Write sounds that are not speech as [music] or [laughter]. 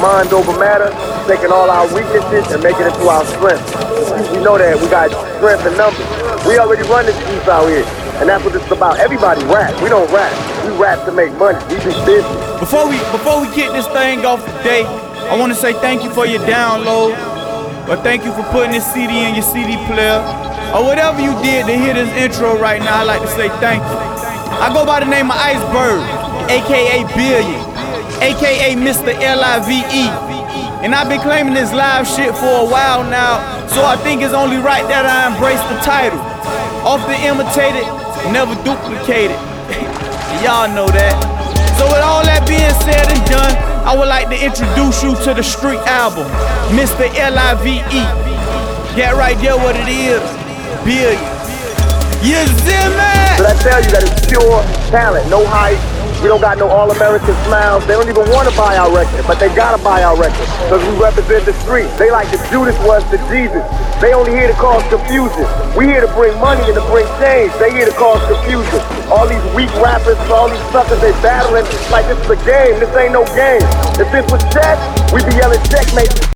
mind over matter, taking all our weaknesses and making it to our strength. We know that we got strength in numbers. We already run this streets out here. And that's what it's about. Everybody rap. We don't rap. We rap to make money. We do business. Before we before we kick this thing off today, I want to say thank you for your download. But thank you for putting this CD in your CD player. Or whatever you did to hear this intro right now, I'd like to say thank you. I go by the name of Iceberg, aka Billion, aka Mr. L-I-V-E. And I've been claiming this live shit for a while now, so I think it's only right that I embrace the title. Often imitated, never duplicated. [laughs] Y'all know that. So with all that being said and done, I would like to introduce you to the street album, Mr. L-I-V-E. Get right there what it is. Billion. You see me? But I tell you that it's pure talent, no hype. We don't got no all-American smiles. They don't even want to buy our record, but they gotta buy our record because we represent the street. They like the Judas was to Jesus. They only here to cause confusion. We here to bring money and to bring change. They here to cause confusion. All these weak rappers, all these suckers, they battling like this is a game. This ain't no game. If this was chess, we'd be yelling checkmate.